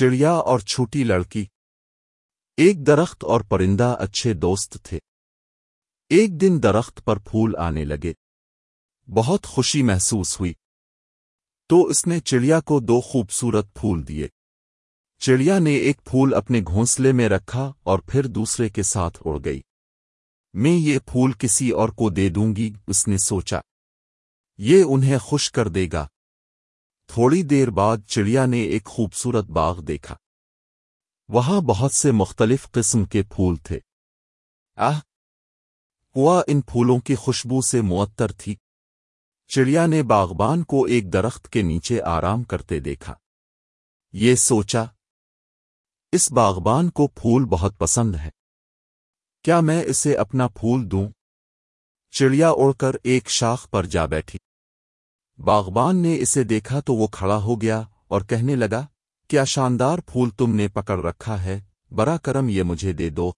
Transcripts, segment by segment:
چڑیا اور چھوٹی لڑکی۔ ایک درخت اور پرندہ اچھے دوست تھے۔ ایک دن درخت پر پھول آنے لگے۔ بہت خوشی محسوس ہوئی۔ تو اس نے چڑیا کو دو خوبصورت پھول دیے۔ چڑیا نے ایک پھول اپنے گھونسلے میں رکھا اور پھر دوسرے کے ساتھ اڑ گئی۔ میں یہ پھول کسی اور کو دے دوں گی، اس نے سوچا۔ یہ انہیں خوش کر دے گا۔ تھوڑی دیر بعد چڑیا نے ایک خوبصورت باغ دیکھا۔ وہاں بہت سے مختلف قسم کے پھول تھے۔ آہ! ہوا ان پھولوں کی خوشبو سے معطر تھی۔ چڑیا نے باغبان کو ایک درخت کے نیچے آرام کرتے دیکھا۔ یہ سوچا، اس باغبان کو پھول بہت پسند ہے کیا میں اسے اپنا پھول دوں؟ چڑیا اڑ کر ایک شاخ پر جا بیٹھی۔ باغبان نے اسے دیکھا تو وہ کھڑا ہو گیا اور کہنے لگا، کیا شاندار پھول تم نے پکڑ رکھا ہے؟ برا کرم یہ مجھے دے دو۔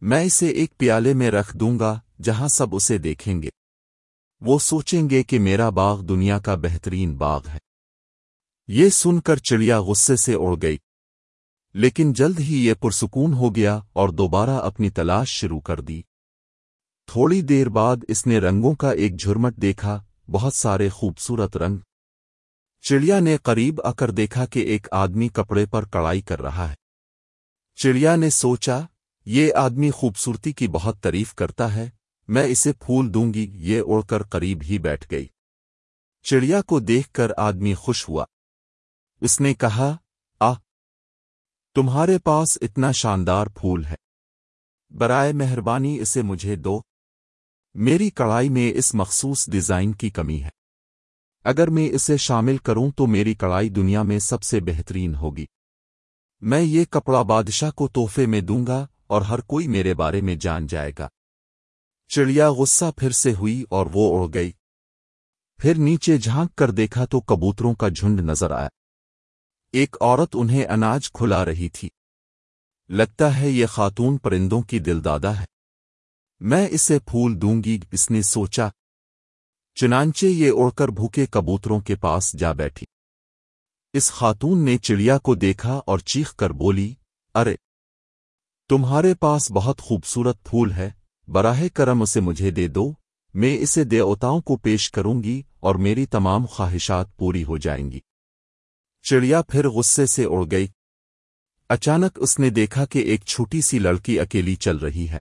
میں اسے ایک پیالے میں رکھ دوں گا جہاں سب اسے دیکھیں گے۔ وہ سوچیں گے کہ میرا باغ دنیا کا بہترین باغ ہے۔ یہ سن کر چڑیا غصے سے اڑ گئی۔ لیکن جلد ہی یہ پرسکون ہو گیا اور دوبارہ اپنی تلاش شروع کر دی۔ تھوڑی دیر بعد اس نے رنگوں کا ایک جھرمٹ دیکھا بہت سارے خوبصورت رنگ۔ چڑیا نے قریب آ کر دیکھا کہ ایک آدمی کپڑے پر کڑائی کر رہا ہے۔ چڑیا نے سوچا، یہ آدمی خوبصورتی کی بہت تعریف کرتا ہے، میں اسے پھول دوں گی، یہ اڑ کر قریب ہی بیٹھ گئی۔ چڑیا کو دیکھ کر آدمی خوش ہوا۔ اس نے کہا آ تمہارے پاس اتنا شاندار پھول ہے۔ برائے مہربانی اسے مجھے دو۔ میری کڑائی میں اس مخصوص ڈیزائن کی کمی ہے۔ اگر میں اسے شامل کروں تو میری کڑائی دنیا میں سب سے بہترین ہوگی۔ میں یہ کپڑا بادشاہ کو تحفے میں دوں گا اور ہر کوئی میرے بارے میں جان جائے گا۔ چڑیا غصہ پھر سے ہوئی اور وہ اڑ گئی۔ پھر نیچے جھانک کر دیکھا تو کبوتروں کا جھنڈ نظر آیا۔ ایک عورت انہیں اناج کھلا رہی تھی۔ لگتا ہے یہ خاتون پرندوں کی دلدادہ ہے۔ میں اسے پھول دوں گی، اس نے سوچا۔ چنانچہ یہ اڑ کر بھوکے کبوتروں کے پاس جا بیٹھی۔ اس خاتون نے چڑیا کو دیکھا اور چیخ کر بولی، ارے، تمہارے پاس بہت خوبصورت پھول ہے، براہ کرم اسے مجھے دے دو، میں اسے دیوتاؤں کو پیش کروں گی اور میری تمام خواہشات پوری ہو جائیں گی۔ چڑیا پھر غصے سے اڑ گئی۔ اچانک اس نے دیکھا کہ ایک چھوٹی سی لڑکی اکیلی چل رہی ہے۔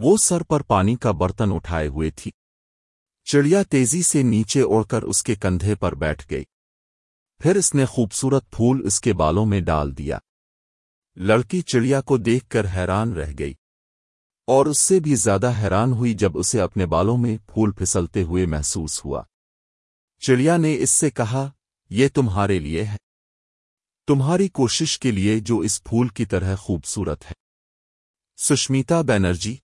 وہ سر پر پانی کا برتن اٹھائے ہوئے تھی۔ چڑیا تیزی سے نیچے اوڑ کر اس کے کندھے پر بیٹھ گئی۔ پھر اس نے خوبصورت پھول اس کے بالوں میں ڈال دیا۔ لڑکی چڑیا کو دیکھ کر حیران رہ گئی۔ اور اس سے بھی زیادہ حیران ہوئی جب اسے اپنے بالوں میں پھول پھسلتے ہوئے محسوس ہوا۔ چڑیا نے اس سے کہا، یہ تمہارے لیے ہے۔ تمہاری کوشش کے لیے جو اس پھول کی طرح خوبصورت ہے۔ سشمیتا بینرجی